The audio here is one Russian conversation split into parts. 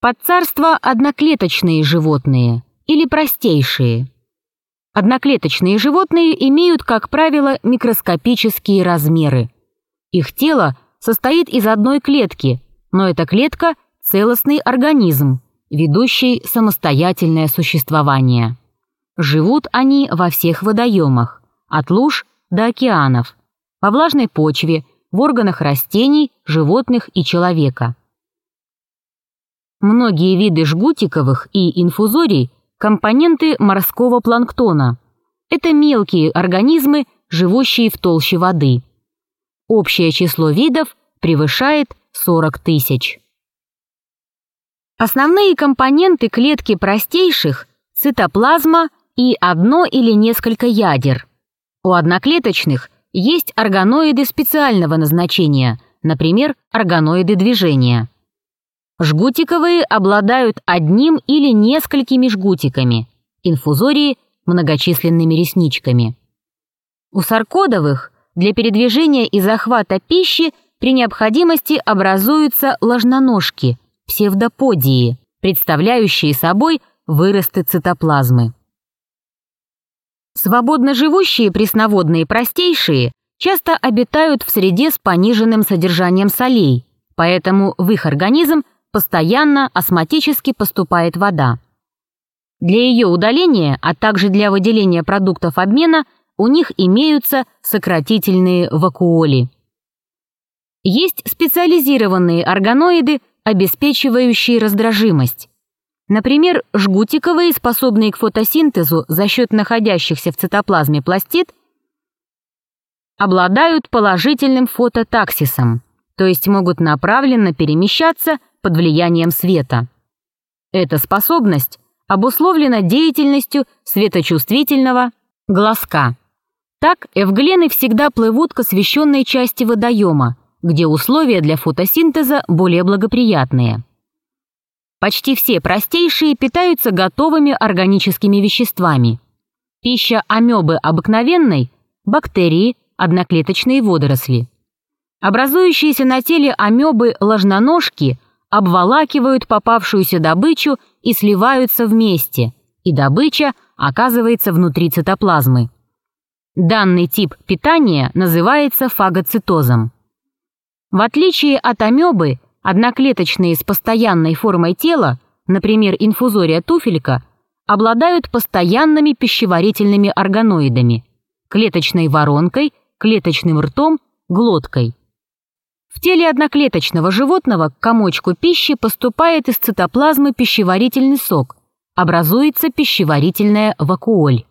Подцарство одноклеточные животные или простейшие. Одноклеточные животные имеют, как правило, микроскопические размеры. Их тело состоит из одной клетки, но эта клетка – целостный организм, ведущий самостоятельное существование. Живут они во всех водоемах, от луж до океанов, по влажной почве, в органах растений, животных и человека. Многие виды жгутиковых и инфузорий – компоненты морского планктона. Это мелкие организмы, живущие в толще воды. Общее число видов превышает 40 тысяч. Основные компоненты клетки простейших – цитоплазма и одно или несколько ядер. У одноклеточных есть органоиды специального назначения, например, органоиды движения. Жгутиковые обладают одним или несколькими жгутиками, инфузории – многочисленными ресничками. У саркодовых для передвижения и захвата пищи при необходимости образуются ложноножки, псевдоподии, представляющие собой выросты цитоплазмы. Свободно живущие пресноводные простейшие часто обитают в среде с пониженным содержанием солей, поэтому в их организм постоянно осмотически поступает вода. Для ее удаления, а также для выделения продуктов обмена у них имеются сократительные вакуоли. Есть специализированные органоиды, обеспечивающие раздражимость. Например, жгутиковые, способные к фотосинтезу за счет находящихся в цитоплазме пластид, обладают положительным фототаксисом, то есть могут направленно перемещаться под влиянием света. Эта способность обусловлена деятельностью светочувствительного глазка. Так эвглены всегда плывут к освещенной части водоема, где условия для фотосинтеза более благоприятные. Почти все простейшие питаются готовыми органическими веществами. Пища амебы обыкновенной – бактерии, одноклеточные водоросли. Образующиеся на теле амебы ложноножки обволакивают попавшуюся добычу и сливаются вместе, и добыча оказывается внутри цитоплазмы. Данный тип питания называется фагоцитозом. В отличие от амебы, одноклеточные с постоянной формой тела, например, инфузория туфелька, обладают постоянными пищеварительными органоидами – клеточной воронкой, клеточным ртом, глоткой. В теле одноклеточного животного к комочку пищи поступает из цитоплазмы пищеварительный сок, образуется пищеварительная вакуоль.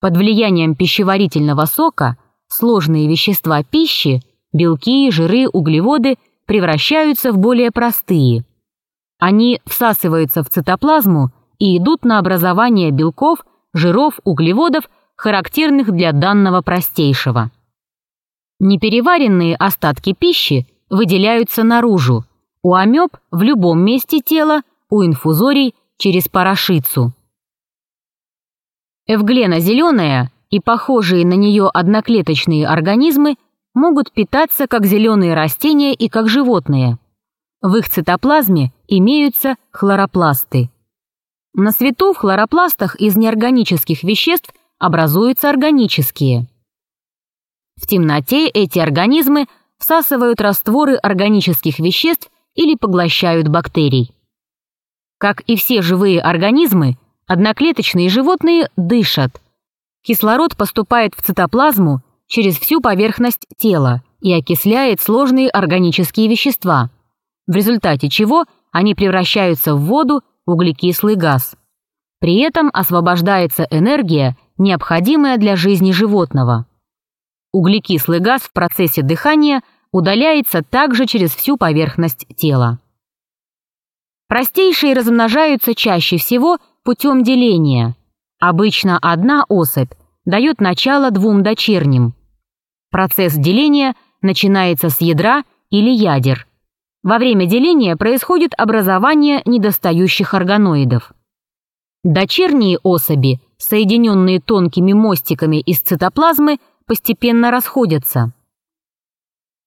Под влиянием пищеварительного сока сложные вещества пищи, белки, жиры, углеводы превращаются в более простые. Они всасываются в цитоплазму и идут на образование белков, жиров, углеводов, характерных для данного простейшего. Непереваренные остатки пищи выделяются наружу, у амеб в любом месте тела, у инфузорий через порошицу. Эвглена зеленая и похожие на нее одноклеточные организмы могут питаться как зеленые растения и как животные. В их цитоплазме имеются хлоропласты. На свету в хлоропластах из неорганических веществ образуются органические – в темноте эти организмы всасывают растворы органических веществ или поглощают бактерий. Как и все живые организмы, одноклеточные животные дышат. Кислород поступает в цитоплазму через всю поверхность тела и окисляет сложные органические вещества, в результате чего они превращаются в воду, углекислый газ. При этом освобождается энергия, необходимая для жизни животного. Углекислый газ в процессе дыхания удаляется также через всю поверхность тела. Простейшие размножаются чаще всего путем деления. Обычно одна особь дает начало двум дочерним. Процесс деления начинается с ядра или ядер. Во время деления происходит образование недостающих органоидов. Дочерние особи, соединенные тонкими мостиками из цитоплазмы, постепенно расходятся.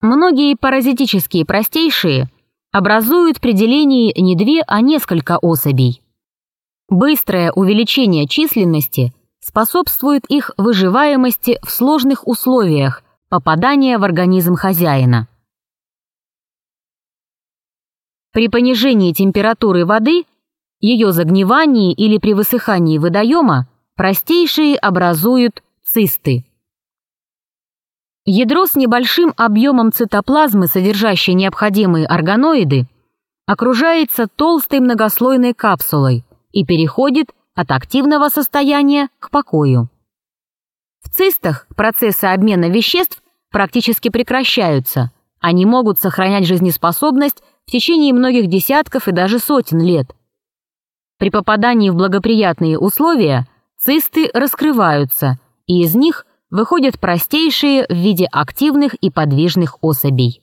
Многие паразитические простейшие образуют при делении не две, а несколько особей. Быстрое увеличение численности способствует их выживаемости в сложных условиях попадания в организм хозяина. При понижении температуры воды, ее загнивании или при высыхании водоема простейшие образуют цисты. Ядро с небольшим объемом цитоплазмы, содержащей необходимые органоиды, окружается толстой многослойной капсулой и переходит от активного состояния к покою. В цистах процессы обмена веществ практически прекращаются, они могут сохранять жизнеспособность в течение многих десятков и даже сотен лет. При попадании в благоприятные условия цисты раскрываются, и из них выходят простейшие в виде активных и подвижных особей.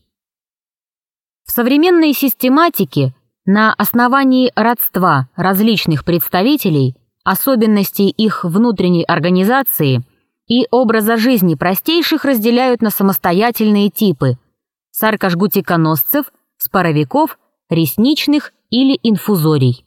В современной систематике на основании родства различных представителей, особенностей их внутренней организации и образа жизни простейших разделяют на самостоятельные типы – саркожгутиконосцев, споровиков, ресничных или инфузорий.